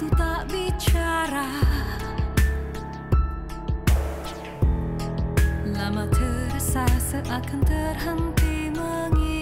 Tak bicara. Lama terasa seakan terhenti mengingat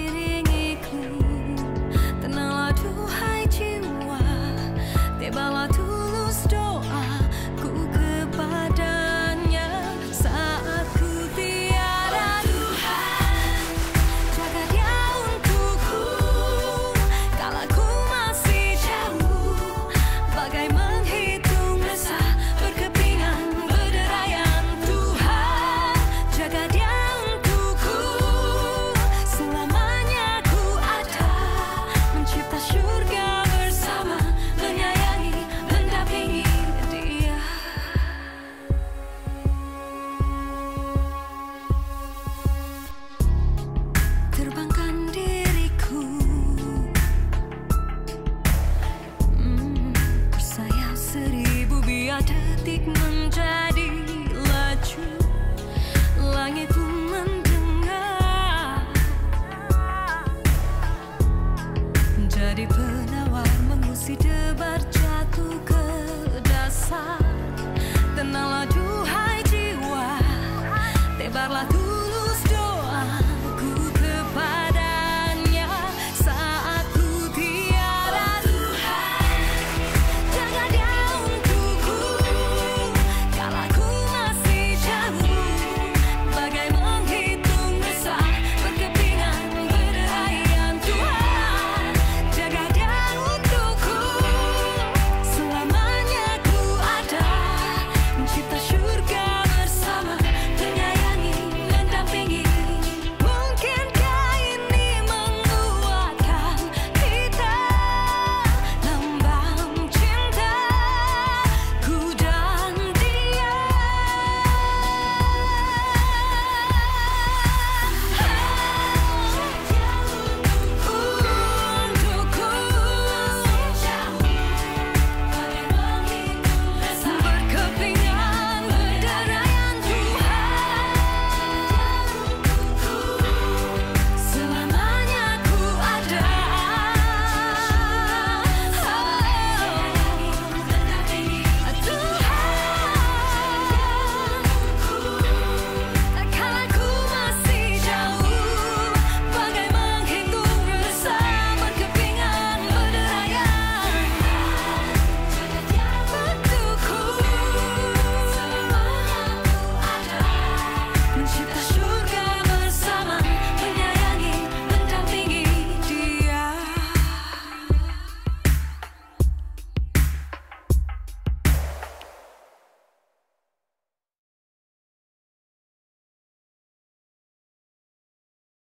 Jadi penawar mengusir debar jatuh ke dasar.